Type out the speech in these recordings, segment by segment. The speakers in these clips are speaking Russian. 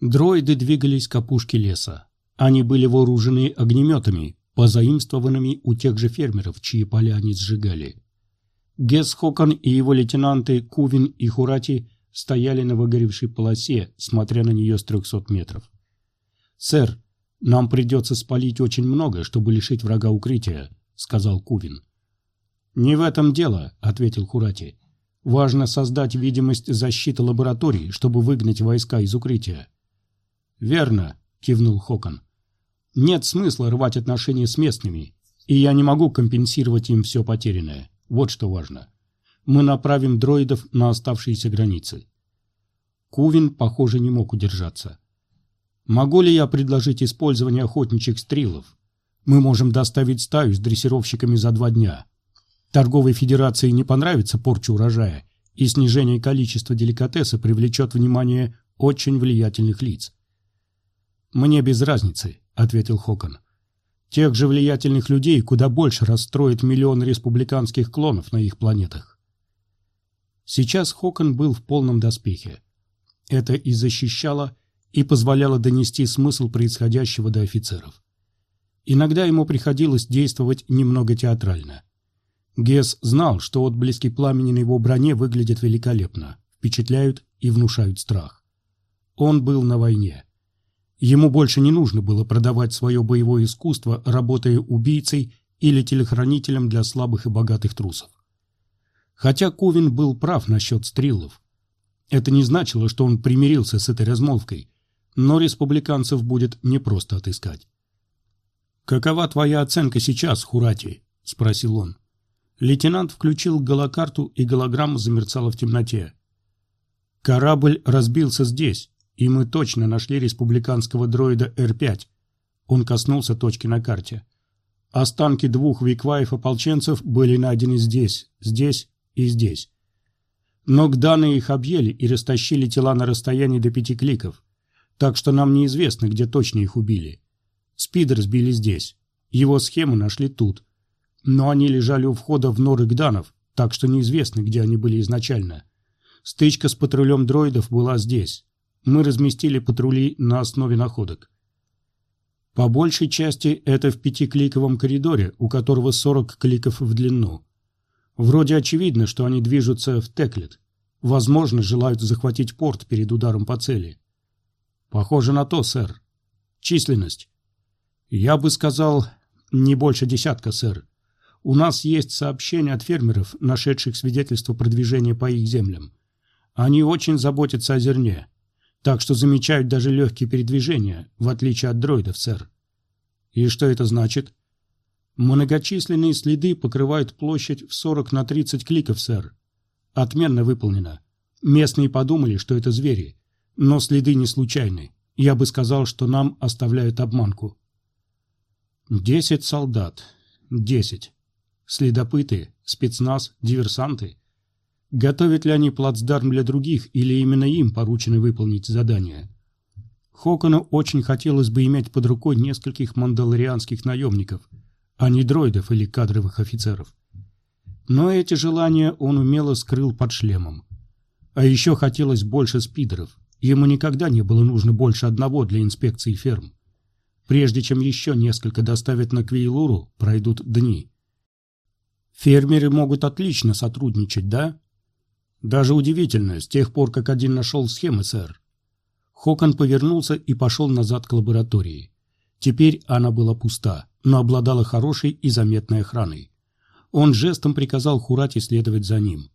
Дроиды двигались к опушке леса. Они были вооружены огнеметами, позаимствованными у тех же фермеров, чьи поля они сжигали. Гесс Хокон и его лейтенанты Кувин и Хурати стояли на выгоревшей полосе, смотря на нее с трехсот метров. «Сэр, нам придется спалить очень много, чтобы лишить врага укрытия», — сказал Кувин. «Не в этом дело», — ответил Хурати. «Важно создать видимость защиты лаборатории, чтобы выгнать войска из укрытия». «Верно», — кивнул Хокон. «Нет смысла рвать отношения с местными, и я не могу компенсировать им все потерянное. Вот что важно. Мы направим дроидов на оставшиеся границы». Кувин, похоже, не мог удержаться. «Могу ли я предложить использование охотничьих стрелов? Мы можем доставить стаю с дрессировщиками за два дня. Торговой Федерации не понравится порча урожая, и снижение количества деликатеса привлечет внимание очень влиятельных лиц. «Мне без разницы», — ответил Хокон. «Тех же влиятельных людей куда больше расстроит миллион республиканских клонов на их планетах». Сейчас Хокон был в полном доспехе. Это и защищало, и позволяло донести смысл происходящего до офицеров. Иногда ему приходилось действовать немного театрально. Гес знал, что отблески пламени на его броне выглядят великолепно, впечатляют и внушают страх. Он был на войне. Ему больше не нужно было продавать свое боевое искусство, работая убийцей или телохранителем для слабых и богатых трусов. Хотя Ковин был прав насчет стрелов. Это не значило, что он примирился с этой размолвкой, но республиканцев будет непросто отыскать. «Какова твоя оценка сейчас, Хурати?» – спросил он. Лейтенант включил голокарту, и голограмма замерцала в темноте. «Корабль разбился здесь, и мы точно нашли республиканского дроида Р-5. Он коснулся точки на карте. Останки двух викваев-ополченцев были найдены здесь, здесь и здесь. Но гданы их объели и растащили тела на расстоянии до пяти кликов, так что нам неизвестно, где точно их убили. Спидер сбили здесь. Его схемы нашли тут. Но они лежали у входа в норы гданов, так что неизвестно, где они были изначально. Стычка с патрулем дроидов была здесь мы разместили патрули на основе находок. По большей части это в пятикликовом коридоре, у которого 40 кликов в длину. Вроде очевидно, что они движутся в Теклет. Возможно, желают захватить порт перед ударом по цели. Похоже на то, сэр. Численность. Я бы сказал, не больше десятка, сэр. У нас есть сообщения от фермеров, нашедших свидетельство продвижения по их землям. Они очень заботятся о зерне так что замечают даже легкие передвижения, в отличие от дроидов, сэр. И что это значит? Многочисленные следы покрывают площадь в 40 на 30 кликов, сэр. Отменно выполнено. Местные подумали, что это звери, но следы не случайны. Я бы сказал, что нам оставляют обманку. Десять солдат. Десять. Следопыты, спецназ, диверсанты. Готовят ли они плацдарм для других, или именно им поручено выполнить задание? Хокону очень хотелось бы иметь под рукой нескольких мандалорианских наемников, а не дроидов или кадровых офицеров. Но эти желания он умело скрыл под шлемом. А еще хотелось больше спидеров. Ему никогда не было нужно больше одного для инспекции ферм. Прежде чем еще несколько доставят на Квейлуру, пройдут дни. Фермеры могут отлично сотрудничать, да? Даже удивительно, с тех пор, как один нашел схемы, сэр. Хокон повернулся и пошел назад к лаборатории. Теперь она была пуста, но обладала хорошей и заметной охраной. Он жестом приказал Хурати следовать за ним.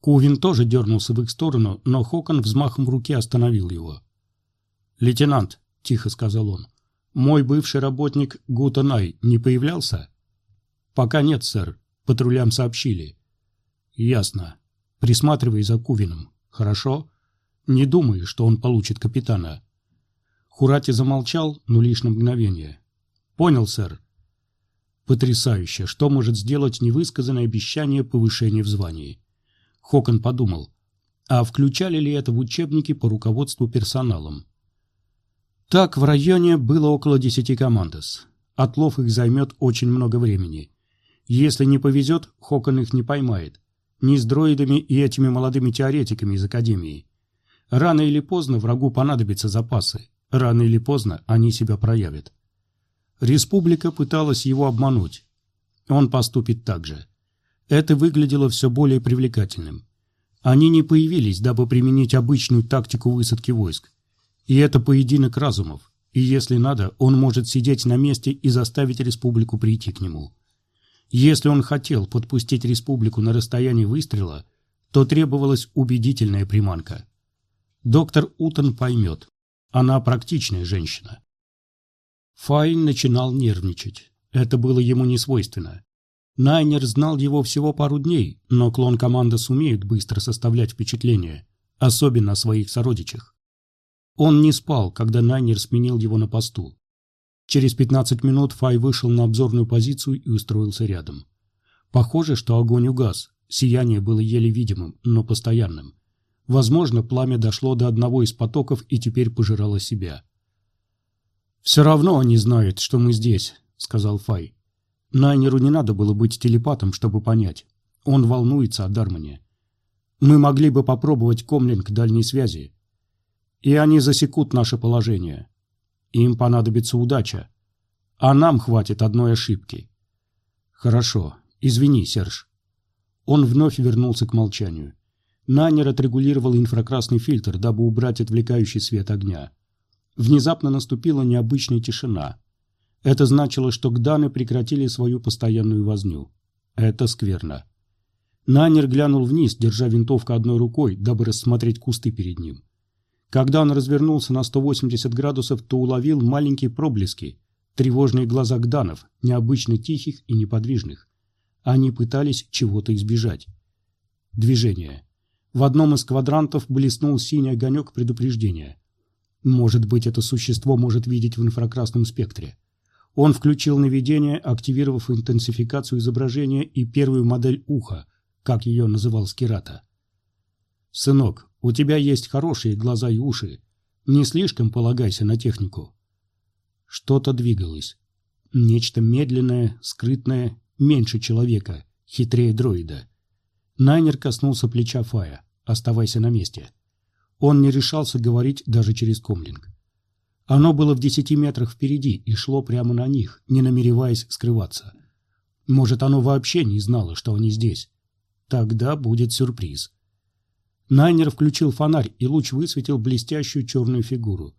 Кувин тоже дернулся в их сторону, но Хокон взмахом руки остановил его. «Лейтенант», — тихо сказал он, — «мой бывший работник Гутанай не появлялся?» «Пока нет, сэр. Патрулям сообщили». «Ясно. Присматривай за Кувином, хорошо? Не думай, что он получит капитана». Хурати замолчал, но лишь на мгновение. «Понял, сэр». «Потрясающе! Что может сделать невысказанное обещание повышения в звании?» Хокон подумал. А включали ли это в учебники по руководству персоналом? Так, в районе было около десяти командос. Отлов их займет очень много времени. Если не повезет, Хокон их не поймает ни с дроидами и этими молодыми теоретиками из Академии. Рано или поздно врагу понадобятся запасы. Рано или поздно они себя проявят. Республика пыталась его обмануть. Он поступит так же. Это выглядело все более привлекательным. Они не появились, дабы применить обычную тактику высадки войск. И это поединок разумов. И если надо, он может сидеть на месте и заставить республику прийти к нему. Если он хотел подпустить республику на расстоянии выстрела, то требовалась убедительная приманка. Доктор Утон поймет. Она практичная женщина. Файн начинал нервничать. Это было ему не свойственно. Найнер знал его всего пару дней, но клон команды сумеют быстро составлять впечатление, особенно о своих сородичах. Он не спал, когда Найнер сменил его на посту. Через 15 минут Фай вышел на обзорную позицию и устроился рядом. Похоже, что огонь угас, сияние было еле видимым, но постоянным. Возможно, пламя дошло до одного из потоков и теперь пожирало себя. «Все равно они знают, что мы здесь», — сказал Фай. Найнеру не надо было быть телепатом, чтобы понять. Он волнуется о Дармане. Мы могли бы попробовать комлинг дальней связи. И они засекут наше положение. Им понадобится удача. А нам хватит одной ошибки. Хорошо. Извини, Серж. Он вновь вернулся к молчанию. Найнер отрегулировал инфракрасный фильтр, дабы убрать отвлекающий свет огня. Внезапно наступила необычная тишина. Это значило, что Гданы прекратили свою постоянную возню. Это скверно. Нанер глянул вниз, держа винтовку одной рукой, дабы рассмотреть кусты перед ним. Когда он развернулся на 180 градусов, то уловил маленькие проблески, тревожные глаза Гданов, необычно тихих и неподвижных. Они пытались чего-то избежать. Движение. В одном из квадрантов блеснул синий огонек предупреждения. Может быть, это существо может видеть в инфракрасном спектре. Он включил наведение, активировав интенсификацию изображения и первую модель уха, как ее называл Скирата. «Сынок, у тебя есть хорошие глаза и уши. Не слишком полагайся на технику». Что-то двигалось. Нечто медленное, скрытное, меньше человека, хитрее дроида. Найнер коснулся плеча Фая. «Оставайся на месте». Он не решался говорить даже через комлинг. Оно было в десяти метрах впереди и шло прямо на них, не намереваясь скрываться. Может, оно вообще не знало, что они здесь. Тогда будет сюрприз. Найнер включил фонарь, и луч высветил блестящую черную фигуру.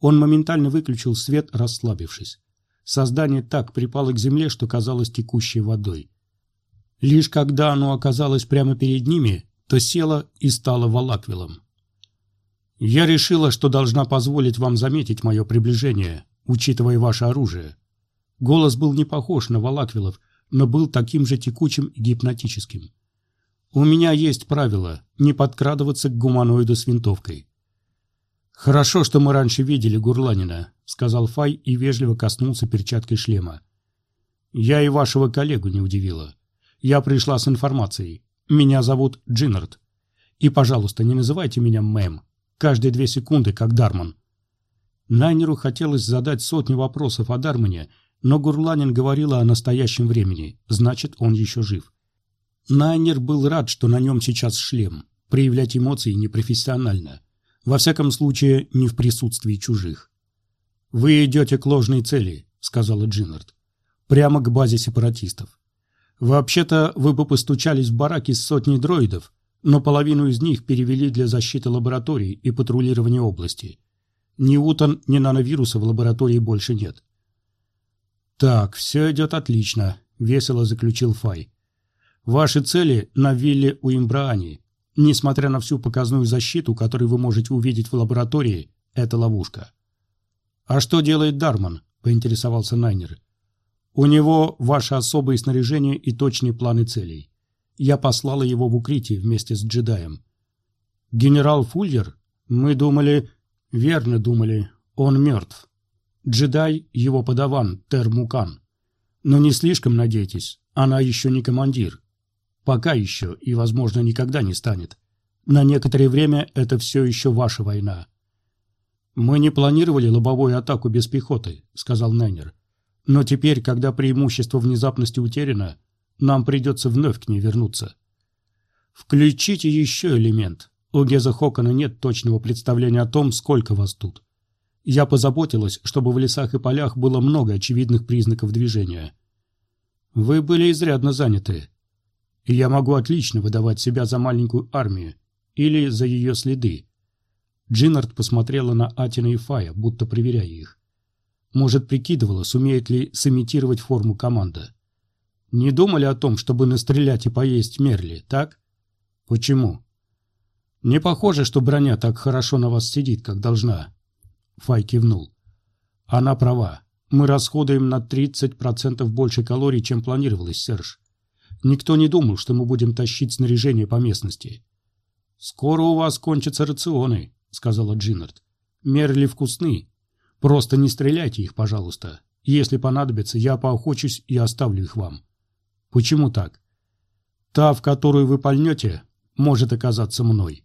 Он моментально выключил свет, расслабившись. Создание так припало к земле, что казалось текущей водой. Лишь когда оно оказалось прямо перед ними, то село и стало валаквилом. Я решила, что должна позволить вам заметить мое приближение, учитывая ваше оружие. Голос был не похож на Валаквилов, но был таким же текучим и гипнотическим. У меня есть правило не подкрадываться к гуманоиду с винтовкой. Хорошо, что мы раньше видели Гурланина, сказал Фай и вежливо коснулся перчаткой шлема. Я и вашего коллегу не удивила. Я пришла с информацией. Меня зовут Джиннард. И, пожалуйста, не называйте меня мэм каждые две секунды, как Дарман. Найнеру хотелось задать сотни вопросов о Дармане, но Гурланин говорила о настоящем времени, значит, он еще жив. Найнер был рад, что на нем сейчас шлем. Проявлять эмоции непрофессионально. Во всяком случае, не в присутствии чужих. «Вы идете к ложной цели», — сказала Джиннард. «Прямо к базе сепаратистов. Вообще-то вы бы постучались в бараки с сотней дроидов, но половину из них перевели для защиты лабораторий и патрулирования области. Ни Утон, ни нановируса в лаборатории больше нет. «Так, все идет отлично», — весело заключил Фай. «Ваши цели на вилле у Имбраани. Несмотря на всю показную защиту, которую вы можете увидеть в лаборатории, это ловушка». «А что делает Дарман?» — поинтересовался Найнер. «У него ваше особое снаряжение и точные планы целей. Я послала его в укрытие вместе с джедаем. Генерал Фульер? Мы думали... Верно думали. Он мертв. Джедай — его подаван, Термукан. Но не слишком надейтесь, она еще не командир. Пока еще и, возможно, никогда не станет. На некоторое время это все еще ваша война. «Мы не планировали лобовую атаку без пехоты», — сказал Найнер. «Но теперь, когда преимущество внезапности утеряно, нам придется вновь к ней вернуться. Включите еще элемент. У Геза Хокона нет точного представления о том, сколько вас тут. Я позаботилась, чтобы в лесах и полях было много очевидных признаков движения. Вы были изрядно заняты. И я могу отлично выдавать себя за маленькую армию или за ее следы. Джиннард посмотрела на Атина и Фая, будто проверяя их. Может, прикидывала, сумеет ли сымитировать форму команда. Не думали о том, чтобы настрелять и поесть Мерли, так? Почему? Не похоже, что броня так хорошо на вас сидит, как должна. Фай кивнул. Она права. Мы расходуем на 30% больше калорий, чем планировалось, Серж. Никто не думал, что мы будем тащить снаряжение по местности. Скоро у вас кончатся рационы, сказала Джиннард. Мерли вкусны. Просто не стреляйте их, пожалуйста. Если понадобится, я поохочусь и оставлю их вам. Почему так? Та, в которую вы пальнете, может оказаться мной.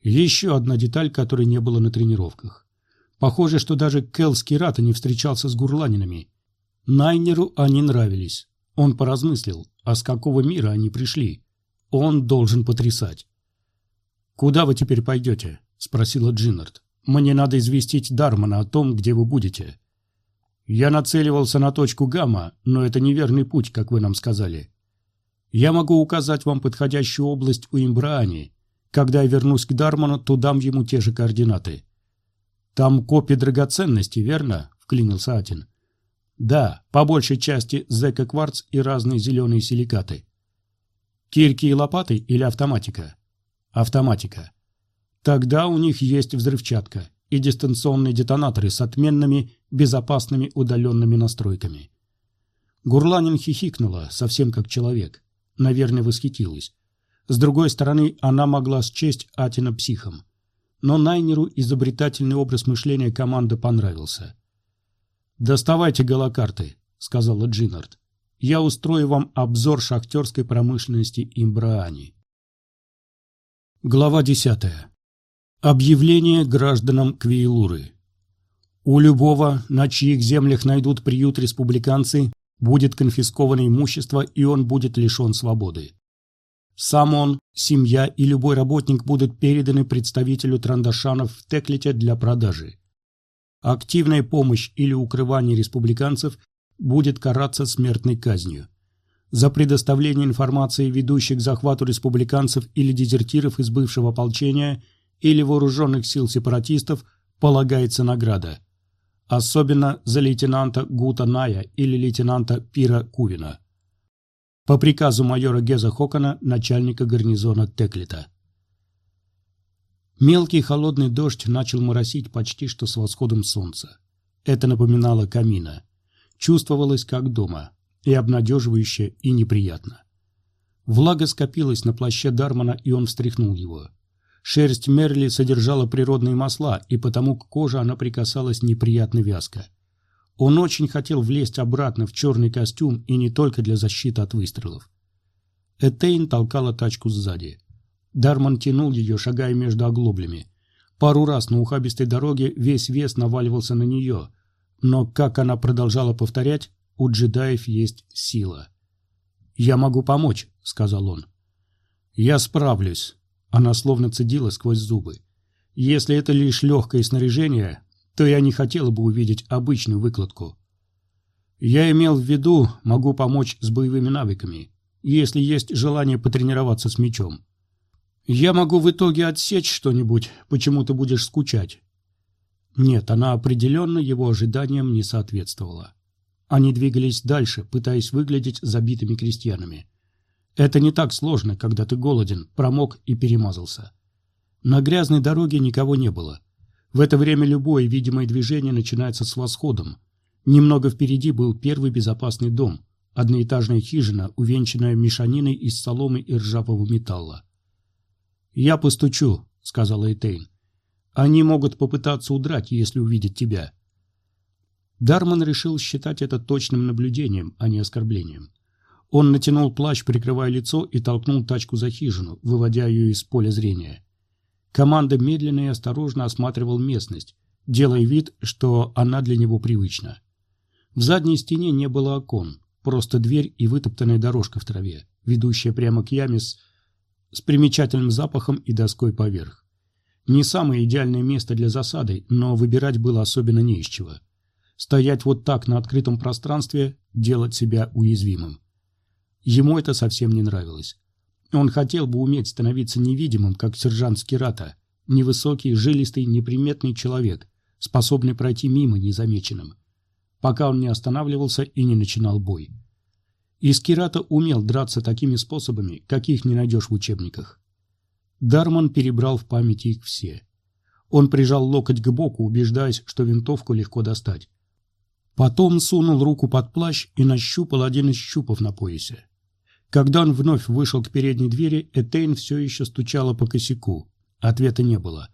Еще одна деталь, которой не было на тренировках. Похоже, что даже Кел Скирата не встречался с гурланинами. Найнеру они нравились. Он поразмыслил, а с какого мира они пришли. Он должен потрясать. «Куда вы теперь пойдете?» — спросила Джиннард. «Мне надо известить Дармана о том, где вы будете». «Я нацеливался на точку Гамма, но это неверный путь, как вы нам сказали. Я могу указать вам подходящую область у Имбраани. Когда я вернусь к Дарману, то дам ему те же координаты». «Там копии драгоценностей, верно?» — вклинился Атин. «Да, по большей части зэка-кварц и разные зеленые силикаты». «Кирки и лопаты или автоматика?» «Автоматика». Тогда у них есть взрывчатка и дистанционные детонаторы с отменными, безопасными удаленными настройками. Гурланин хихикнула, совсем как человек. Наверное, восхитилась. С другой стороны, она могла счесть Атина психом. Но Найнеру изобретательный образ мышления команды понравился. «Доставайте голокарты», — сказала Джиннард. «Я устрою вам обзор шахтерской промышленности Имбраани». Глава десятая. Объявление гражданам Квейлуры. У любого, на чьих землях найдут приют республиканцы, будет конфисковано имущество, и он будет лишен свободы. Сам он, семья и любой работник будут переданы представителю трандашанов в Теклите для продажи. Активная помощь или укрывание республиканцев будет караться смертной казнью. За предоставление информации, ведущей к захвату республиканцев или дезертиров из бывшего ополчения – или вооруженных сил сепаратистов полагается награда. Особенно за лейтенанта Гута Ная или лейтенанта Пира Кувина. По приказу майора Геза Хокона, начальника гарнизона Теклита. Мелкий холодный дождь начал моросить почти что с восходом солнца. Это напоминало камина. Чувствовалось как дома, и обнадеживающе, и неприятно. Влага скопилась на плаще Дармана, и он встряхнул его. Шерсть Мерли содержала природные масла, и потому к коже она прикасалась неприятно вязко. Он очень хотел влезть обратно в черный костюм и не только для защиты от выстрелов. Этейн толкала тачку сзади. Дарман тянул ее, шагая между оглоблями. Пару раз на ухабистой дороге весь вес наваливался на нее, но, как она продолжала повторять, у джедаев есть сила. «Я могу помочь», — сказал он. «Я справлюсь», она словно цедила сквозь зубы. Если это лишь легкое снаряжение, то я не хотела бы увидеть обычную выкладку. Я имел в виду, могу помочь с боевыми навыками, если есть желание потренироваться с мечом. Я могу в итоге отсечь что-нибудь, почему ты будешь скучать. Нет, она определенно его ожиданиям не соответствовала. Они двигались дальше, пытаясь выглядеть забитыми крестьянами. Это не так сложно, когда ты голоден, промок и перемазался. На грязной дороге никого не было. В это время любое видимое движение начинается с восходом. Немного впереди был первый безопасный дом, одноэтажная хижина, увенчанная мешаниной из соломы и ржавого металла. «Я постучу», — сказала Этейн. «Они могут попытаться удрать, если увидят тебя». Дарман решил считать это точным наблюдением, а не оскорблением. Он натянул плащ, прикрывая лицо, и толкнул тачку за хижину, выводя ее из поля зрения. Команда медленно и осторожно осматривал местность, делая вид, что она для него привычна. В задней стене не было окон, просто дверь и вытоптанная дорожка в траве, ведущая прямо к яме с... с примечательным запахом и доской поверх. Не самое идеальное место для засады, но выбирать было особенно не из чего. Стоять вот так на открытом пространстве – делать себя уязвимым. Ему это совсем не нравилось. Он хотел бы уметь становиться невидимым, как сержант Скирата, невысокий, жилистый, неприметный человек, способный пройти мимо незамеченным, пока он не останавливался и не начинал бой. И Скирата умел драться такими способами, каких не найдешь в учебниках. Дарман перебрал в памяти их все. Он прижал локоть к боку, убеждаясь, что винтовку легко достать. Потом сунул руку под плащ и нащупал один из щупов на поясе. Когда он вновь вышел к передней двери, Этейн все еще стучала по косяку. Ответа не было.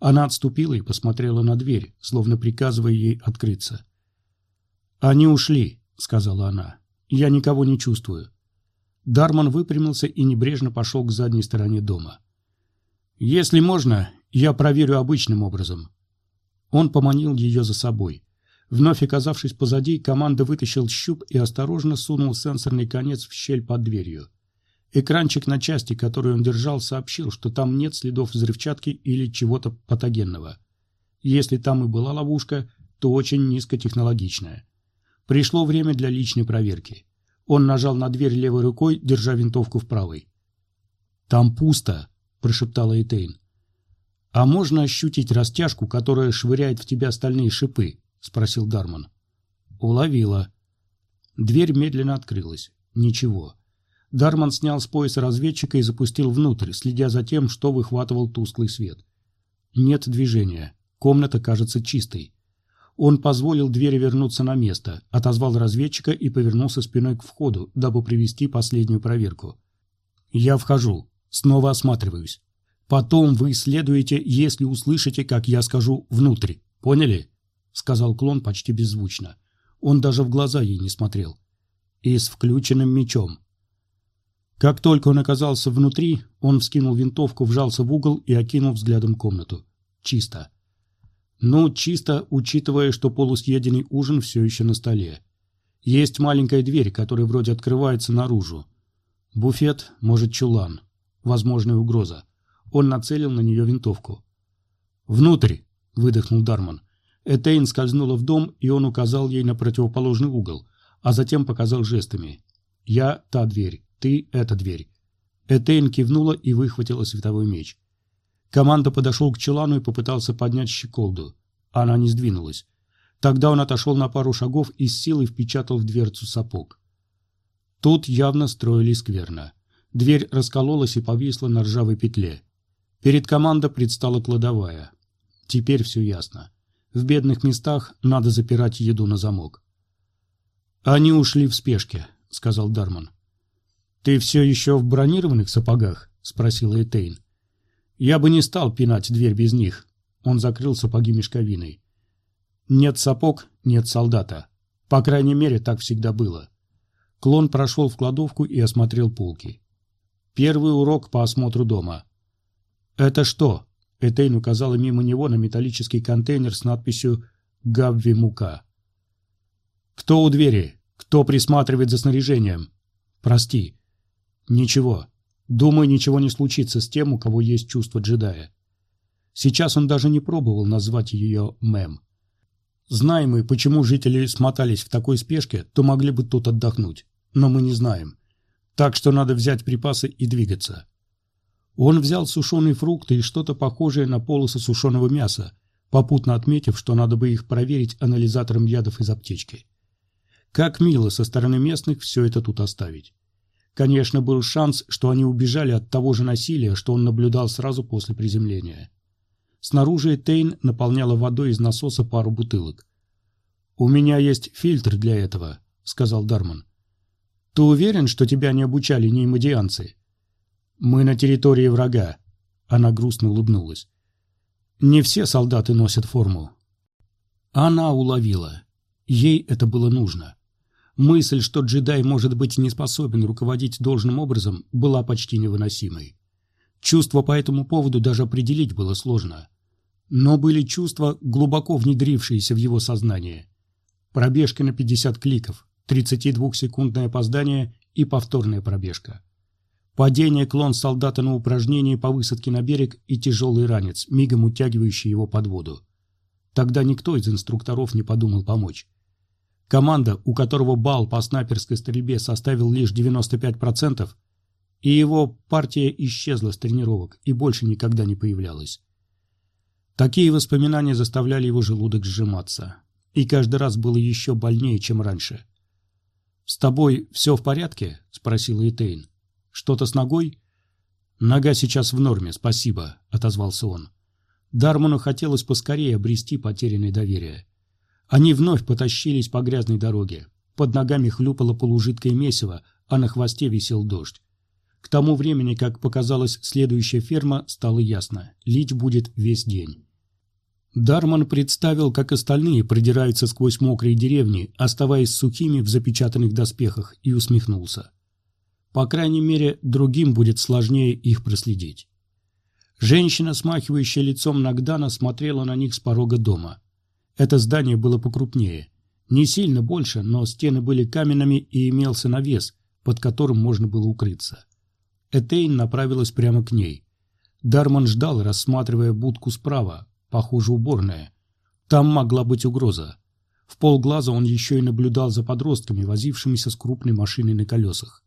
Она отступила и посмотрела на дверь, словно приказывая ей открыться. «Они ушли», — сказала она. «Я никого не чувствую». Дарман выпрямился и небрежно пошел к задней стороне дома. «Если можно, я проверю обычным образом». Он поманил ее за собой. Вновь оказавшись позади, команда вытащил щуп и осторожно сунул сенсорный конец в щель под дверью. Экранчик на части, который он держал, сообщил, что там нет следов взрывчатки или чего-то патогенного. Если там и была ловушка, то очень низкотехнологичная. Пришло время для личной проверки. Он нажал на дверь левой рукой, держа винтовку в правой. «Там пусто», – прошептала Этейн. «А можно ощутить растяжку, которая швыряет в тебя стальные шипы?» – спросил Дарман. «Уловила». Дверь медленно открылась. Ничего. Дарман снял с пояса разведчика и запустил внутрь, следя за тем, что выхватывал тусклый свет. Нет движения. Комната кажется чистой. Он позволил двери вернуться на место, отозвал разведчика и повернулся спиной к входу, дабы привести последнюю проверку. «Я вхожу. Снова осматриваюсь. Потом вы исследуете, если услышите, как я скажу, внутрь. Поняли?» Сказал клон почти беззвучно. Он даже в глаза ей не смотрел. «И с включенным мечом. Как только он оказался внутри, он вскинул винтовку, вжался в угол и окинул взглядом комнату. Чисто. Ну, чисто, учитывая, что полусъеденный ужин все еще на столе. Есть маленькая дверь, которая вроде открывается наружу. Буфет, может, чулан. Возможная угроза. Он нацелил на нее винтовку. «Внутрь!» – выдохнул Дарман. Этейн скользнула в дом, и он указал ей на противоположный угол, а затем показал жестами. «Я та дверь. «Ты — эта дверь». Этейн кивнула и выхватила световой меч. Команда подошел к Челану и попытался поднять щеколду. Она не сдвинулась. Тогда он отошел на пару шагов и с силой впечатал в дверцу сапог. Тут явно строили скверно. Дверь раскололась и повисла на ржавой петле. Перед командой предстала кладовая. Теперь все ясно. В бедных местах надо запирать еду на замок. «Они ушли в спешке», — сказал Дарман. «Ты все еще в бронированных сапогах?» – спросила Этейн. «Я бы не стал пинать дверь без них». Он закрыл сапоги мешковиной. «Нет сапог, нет солдата. По крайней мере, так всегда было». Клон прошел в кладовку и осмотрел полки. Первый урок по осмотру дома. «Это что?» – Этейн указала мимо него на металлический контейнер с надписью «Габви Мука». «Кто у двери? Кто присматривает за снаряжением?» «Прости, Ничего. Думаю, ничего не случится с тем, у кого есть чувство джедая. Сейчас он даже не пробовал назвать ее Мэм. Знаем мы, почему жители смотались в такой спешке, то могли бы тут отдохнуть. Но мы не знаем. Так что надо взять припасы и двигаться. Он взял сушеные фрукты и что-то похожее на полосы сушеного мяса, попутно отметив, что надо бы их проверить анализатором ядов из аптечки. Как мило со стороны местных все это тут оставить. Конечно, был шанс, что они убежали от того же насилия, что он наблюдал сразу после приземления. Снаружи Тейн наполняла водой из насоса пару бутылок. «У меня есть фильтр для этого», — сказал Дарман. «Ты уверен, что тебя не обучали неймодианцы?» «Мы на территории врага», — она грустно улыбнулась. «Не все солдаты носят форму». Она уловила. Ей это было нужно. Мысль, что джедай может быть не способен руководить должным образом, была почти невыносимой. Чувства по этому поводу даже определить было сложно. Но были чувства, глубоко внедрившиеся в его сознание. Пробежка на 50 кликов, 32-секундное опоздание и повторная пробежка. Падение клон солдата на упражнении по высадке на берег и тяжелый ранец, мигом утягивающий его под воду. Тогда никто из инструкторов не подумал помочь. Команда, у которого балл по снайперской стрельбе составил лишь 95%, и его партия исчезла с тренировок и больше никогда не появлялась. Такие воспоминания заставляли его желудок сжиматься. И каждый раз было еще больнее, чем раньше. «С тобой все в порядке?» – спросила Этейн. «Что-то с ногой?» «Нога сейчас в норме, спасибо», – отозвался он. Дарману хотелось поскорее обрести потерянное доверие. Они вновь потащились по грязной дороге. Под ногами хлюпало полужидкое месиво, а на хвосте висел дождь. К тому времени, как показалась следующая ферма, стало ясно – лить будет весь день. Дарман представил, как остальные продираются сквозь мокрые деревни, оставаясь сухими в запечатанных доспехах, и усмехнулся. По крайней мере, другим будет сложнее их проследить. Женщина, смахивающая лицом Нагдана, смотрела на них с порога дома. Это здание было покрупнее. Не сильно больше, но стены были каменными и имелся навес, под которым можно было укрыться. Этейн направилась прямо к ней. Дарман ждал, рассматривая будку справа, похоже, уборная. Там могла быть угроза. В полглаза он еще и наблюдал за подростками, возившимися с крупной машиной на колесах.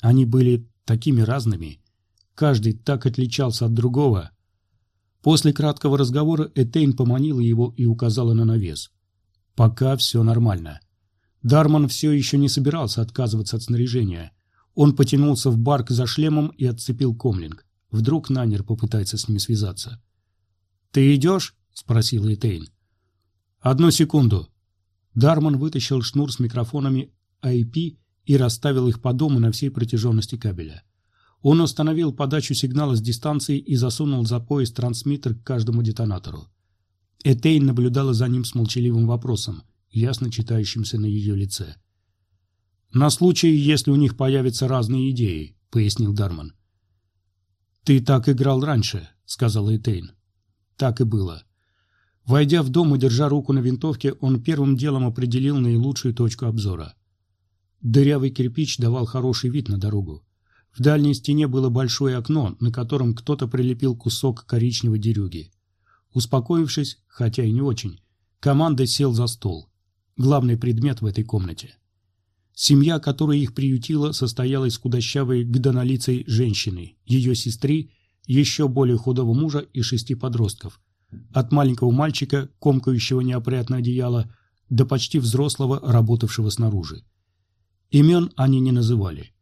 Они были такими разными. Каждый так отличался от другого. После краткого разговора Этейн поманила его и указала на навес. Пока все нормально. Дарман все еще не собирался отказываться от снаряжения. Он потянулся в барк за шлемом и отцепил комлинг. Вдруг Нанер попытается с ними связаться. «Ты идешь?» – спросил Этейн. «Одну секунду». Дарман вытащил шнур с микрофонами IP и расставил их по дому на всей протяженности кабеля. Он установил подачу сигнала с дистанции и засунул за пояс трансмиттер к каждому детонатору. Этейн наблюдала за ним с молчаливым вопросом, ясно читающимся на ее лице. «На случай, если у них появятся разные идеи», — пояснил Дарман. «Ты так играл раньше», — сказал Этейн. Так и было. Войдя в дом и держа руку на винтовке, он первым делом определил наилучшую точку обзора. Дырявый кирпич давал хороший вид на дорогу. В дальней стене было большое окно, на котором кто-то прилепил кусок коричневой дерюги. Успокоившись, хотя и не очень, команда сел за стол. Главный предмет в этой комнате. Семья, которая их приютила, состояла из худощавой гдонолицей женщины, ее сестры, еще более худого мужа и шести подростков. От маленького мальчика, комкающего неопрятное одеяло, до почти взрослого, работавшего снаружи. Имен они не называли.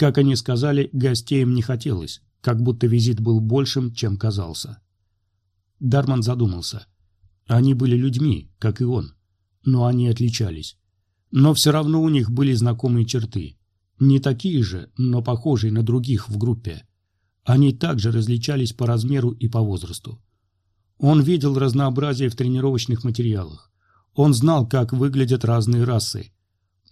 Как они сказали, гостей им не хотелось, как будто визит был большим, чем казался. Дарман задумался. Они были людьми, как и он, но они отличались. Но все равно у них были знакомые черты. Не такие же, но похожие на других в группе. Они также различались по размеру и по возрасту. Он видел разнообразие в тренировочных материалах. Он знал, как выглядят разные расы.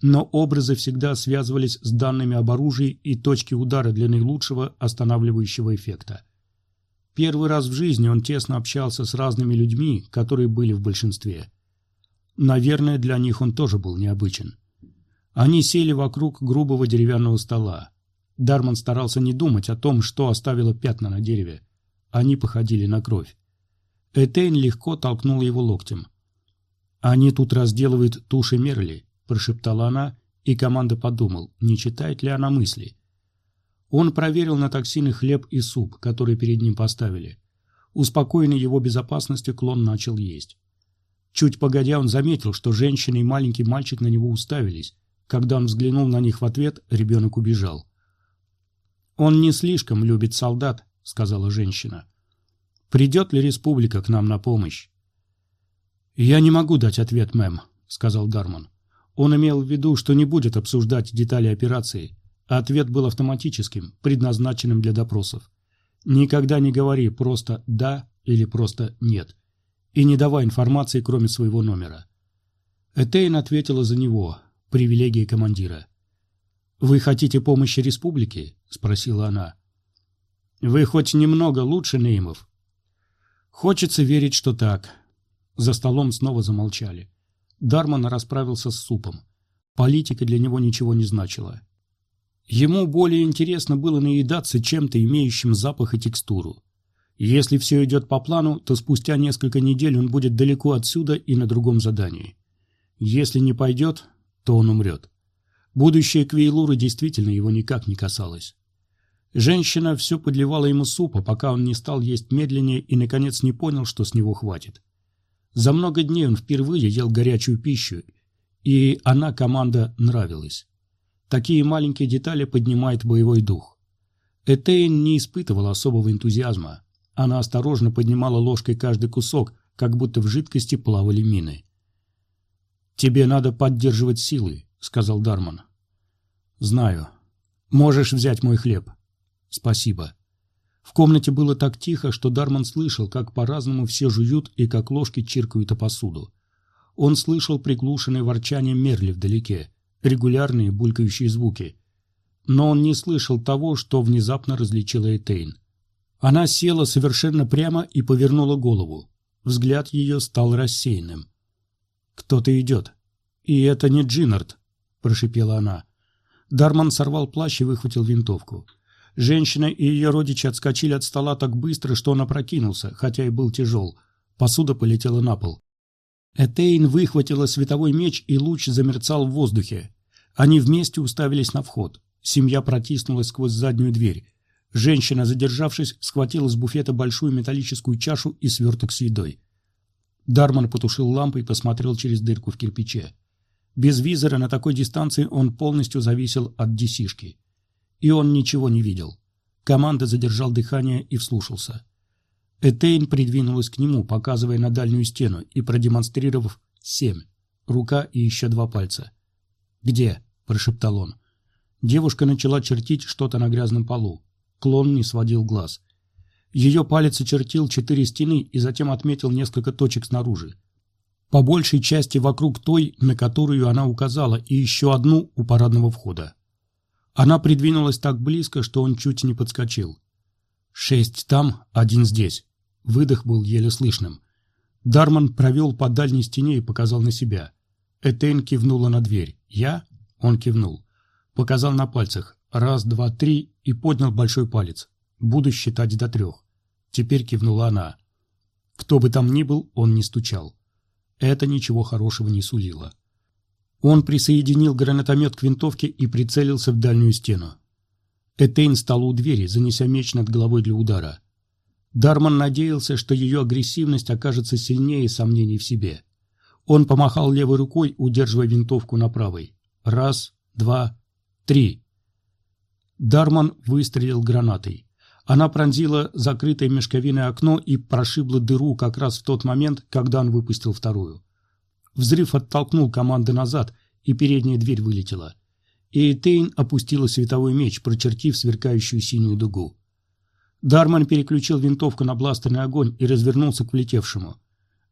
Но образы всегда связывались с данными об оружии и точке удара для наилучшего останавливающего эффекта. Первый раз в жизни он тесно общался с разными людьми, которые были в большинстве. Наверное, для них он тоже был необычен. Они сели вокруг грубого деревянного стола. Дарман старался не думать о том, что оставило пятна на дереве. Они походили на кровь. Этейн легко толкнул его локтем. «Они тут разделывают туши Мерли», – прошептала она, и команда подумал, не читает ли она мысли. Он проверил на токсины хлеб и суп, которые перед ним поставили. Успокоенный его безопасностью, клон начал есть. Чуть погодя, он заметил, что женщина и маленький мальчик на него уставились. Когда он взглянул на них в ответ, ребенок убежал. «Он не слишком любит солдат», — сказала женщина. «Придет ли республика к нам на помощь?» «Я не могу дать ответ, мэм», — сказал Дарман. Он имел в виду, что не будет обсуждать детали операции, а ответ был автоматическим, предназначенным для допросов. Никогда не говори просто «да» или просто «нет» и не давай информации, кроме своего номера. Этейн ответила за него, привилегия командира. «Вы хотите помощи республики?» – спросила она. «Вы хоть немного лучше Неймов?» «Хочется верить, что так». За столом снова замолчали. Дарман расправился с супом. Политика для него ничего не значила. Ему более интересно было наедаться чем-то, имеющим запах и текстуру. Если все идет по плану, то спустя несколько недель он будет далеко отсюда и на другом задании. Если не пойдет, то он умрет. Будущее Квейлуры действительно его никак не касалось. Женщина все подливала ему супа, пока он не стал есть медленнее и, наконец, не понял, что с него хватит. За много дней он впервые ел горячую пищу, и она, команда, нравилась. Такие маленькие детали поднимают боевой дух. Этейн не испытывала особого энтузиазма. Она осторожно поднимала ложкой каждый кусок, как будто в жидкости плавали мины. «Тебе надо поддерживать силы», — сказал Дарман. «Знаю. Можешь взять мой хлеб». «Спасибо». В комнате было так тихо, что Дарман слышал, как по-разному все жуют и как ложки чиркают о посуду. Он слышал приглушенное ворчание Мерли вдалеке, регулярные булькающие звуки. Но он не слышал того, что внезапно различила Этейн. Она села совершенно прямо и повернула голову. Взгляд ее стал рассеянным. «Кто-то идет. И это не Джиннард», — прошипела она. Дарман сорвал плащ и выхватил винтовку. Женщина и ее родичи отскочили от стола так быстро, что он опрокинулся, хотя и был тяжел. Посуда полетела на пол. Этейн выхватила световой меч, и луч замерцал в воздухе. Они вместе уставились на вход. Семья протиснулась сквозь заднюю дверь. Женщина, задержавшись, схватила с буфета большую металлическую чашу и сверток с едой. Дарман потушил лампу и посмотрел через дырку в кирпиче. Без визора на такой дистанции он полностью зависел от десишки. И он ничего не видел. Команда задержал дыхание и вслушался. Этейн придвинулась к нему, показывая на дальнюю стену и продемонстрировав семь. Рука и еще два пальца. «Где?» – прошептал он. Девушка начала чертить что-то на грязном полу. Клон не сводил глаз. Ее палец очертил четыре стены и затем отметил несколько точек снаружи. По большей части вокруг той, на которую она указала, и еще одну у парадного входа. Она придвинулась так близко, что он чуть не подскочил. «Шесть там, один здесь». Выдох был еле слышным. Дарман провел по дальней стене и показал на себя. Этейн кивнула на дверь. «Я?» Он кивнул. Показал на пальцах. Раз, два, три и поднял большой палец. Буду считать до трех. Теперь кивнула она. Кто бы там ни был, он не стучал. Это ничего хорошего не сулило. Он присоединил гранатомет к винтовке и прицелился в дальнюю стену. Этейн стал у двери, занеся меч над головой для удара. Дарман надеялся, что ее агрессивность окажется сильнее сомнений в себе. Он помахал левой рукой, удерживая винтовку на правой. Раз, два, три. Дарман выстрелил гранатой. Она пронзила закрытое мешковиной окно и прошибла дыру как раз в тот момент, когда он выпустил вторую. Взрыв оттолкнул команды назад, и передняя дверь вылетела. Эйтейн опустила световой меч, прочертив сверкающую синюю дугу. Дарман переключил винтовку на бластерный огонь и развернулся к влетевшему.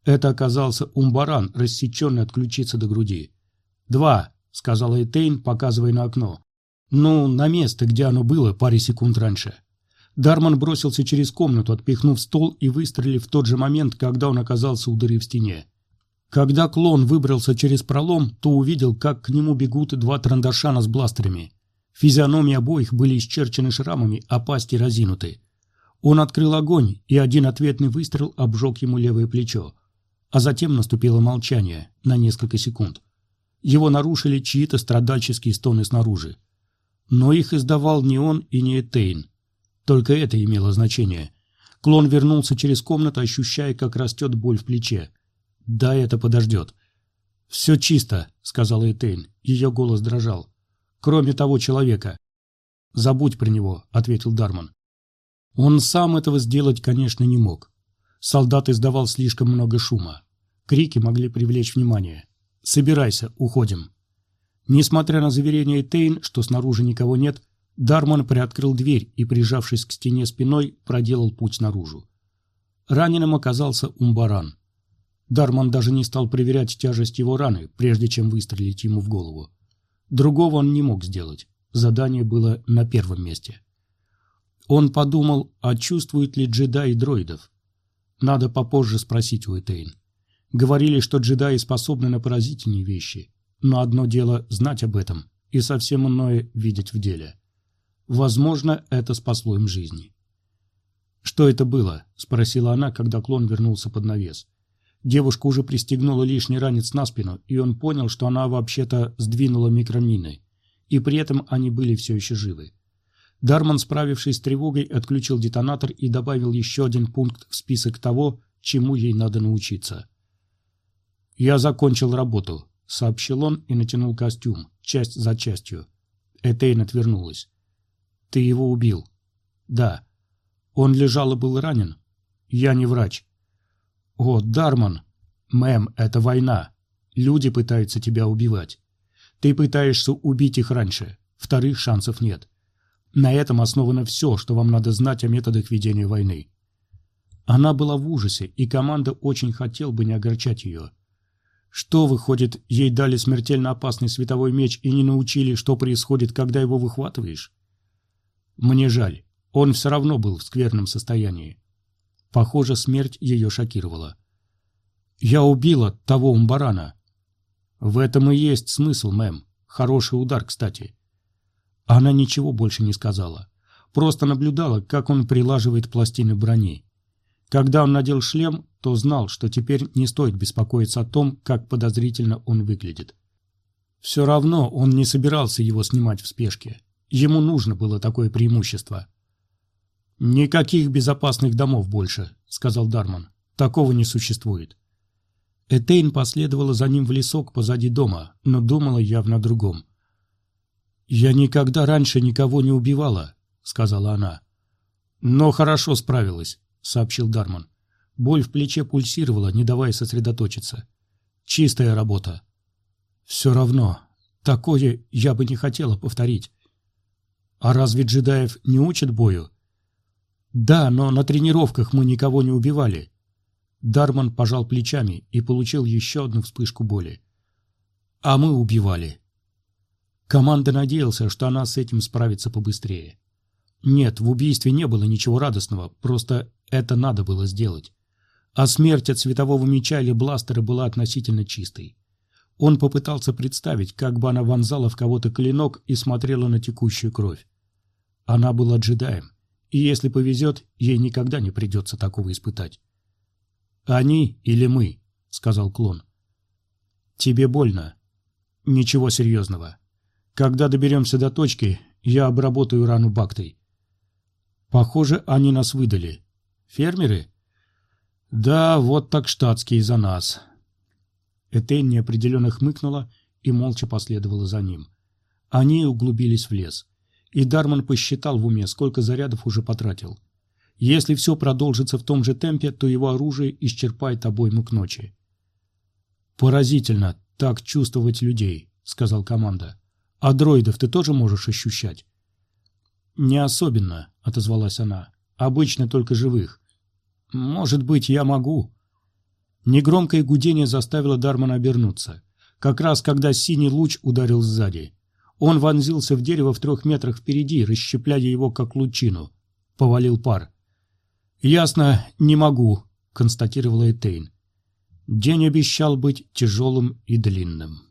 Это оказался умбаран, рассеченный от ключицы до груди. «Два», — сказала Этейн, показывая на окно. «Ну, на место, где оно было паре секунд раньше». Дарман бросился через комнату, отпихнув стол и выстрелив в тот же момент, когда он оказался у дыры в стене. Когда клон выбрался через пролом, то увидел, как к нему бегут два трандашана с бластерами. Физиономии обоих были исчерчены шрамами, а пасти разинуты. Он открыл огонь, и один ответный выстрел обжег ему левое плечо. А затем наступило молчание на несколько секунд. Его нарушили чьи-то страдальческие стоны снаружи. Но их издавал не он и не Этейн. Только это имело значение. Клон вернулся через комнату, ощущая, как растет боль в плече. Да, это подождет. «Все чисто», — сказала Этейн. Ее голос дрожал. «Кроме того человека». «Забудь про него», — ответил Дарман. Он сам этого сделать, конечно, не мог. Солдат издавал слишком много шума. Крики могли привлечь внимание. «Собирайся, уходим». Несмотря на заверение Тейн, что снаружи никого нет, Дарман приоткрыл дверь и, прижавшись к стене спиной, проделал путь наружу. Раненым оказался Умбаран. Дарман даже не стал проверять тяжесть его раны, прежде чем выстрелить ему в голову. Другого он не мог сделать. Задание было на первом месте. Он подумал, а чувствуют ли джедаи дроидов. Надо попозже спросить у Этейн. Говорили, что джедаи способны на поразительные вещи, но одно дело знать об этом, и совсем иное видеть в деле. Возможно, это спасло им жизни. «Что это было?» – спросила она, когда клон вернулся под навес. Девушка уже пристегнула лишний ранец на спину, и он понял, что она вообще-то сдвинула микромины, и при этом они были все еще живы. Дарман, справившись с тревогой, отключил детонатор и добавил еще один пункт в список того, чему ей надо научиться. «Я закончил работу», — сообщил он и натянул костюм, часть за частью. Этейн отвернулась. «Ты его убил?» «Да». «Он лежал и был ранен?» «Я не врач». «О, Дарман!» «Мэм, это война. Люди пытаются тебя убивать. Ты пытаешься убить их раньше. Вторых шансов нет. На этом основано все, что вам надо знать о методах ведения войны. Она была в ужасе, и команда очень хотел бы не огорчать ее. Что, выходит, ей дали смертельно опасный световой меч и не научили, что происходит, когда его выхватываешь? Мне жаль, он все равно был в скверном состоянии. Похоже, смерть ее шокировала. «Я убила того умбарана». «В этом и есть смысл, мэм. Хороший удар, кстати. Она ничего больше не сказала. Просто наблюдала, как он прилаживает пластины брони. Когда он надел шлем, то знал, что теперь не стоит беспокоиться о том, как подозрительно он выглядит. Все равно он не собирался его снимать в спешке. Ему нужно было такое преимущество. «Никаких безопасных домов больше», — сказал Дарман. «Такого не существует». Этейн последовала за ним в лесок позади дома, но думала явно о другом. «Я никогда раньше никого не убивала», — сказала она. «Но хорошо справилась», — сообщил Дарман. Боль в плече пульсировала, не давая сосредоточиться. «Чистая работа». «Все равно. Такое я бы не хотела повторить». «А разве джедаев не учат бою?» «Да, но на тренировках мы никого не убивали». Дарман пожал плечами и получил еще одну вспышку боли. «А мы убивали». Команда надеялся, что она с этим справится побыстрее. Нет, в убийстве не было ничего радостного, просто это надо было сделать. А смерть от светового меча или бластера была относительно чистой. Он попытался представить, как бы она вонзала в кого-то клинок и смотрела на текущую кровь. Она была джедаем, и если повезет, ей никогда не придется такого испытать. «Они или мы?» — сказал клон. «Тебе больно?» «Ничего серьезного. Когда доберемся до точки, я обработаю рану бактой. Похоже, они нас выдали. Фермеры? Да, вот так штатские за нас. Этейн неопределенно хмыкнула и молча последовала за ним. Они углубились в лес. И Дарман посчитал в уме, сколько зарядов уже потратил. Если все продолжится в том же темпе, то его оружие исчерпает обойму к ночи. «Поразительно так чувствовать людей», — сказал команда. А дроидов ты тоже можешь ощущать? Не особенно, отозвалась она. Обычно только живых. Может быть, я могу. Негромкое гудение заставило Дармана обернуться. Как раз когда синий луч ударил сзади. Он вонзился в дерево в трех метрах впереди, расщепляя его как лучину. Повалил пар. «Ясно, не могу», — констатировала Этейн. День обещал быть тяжелым и длинным.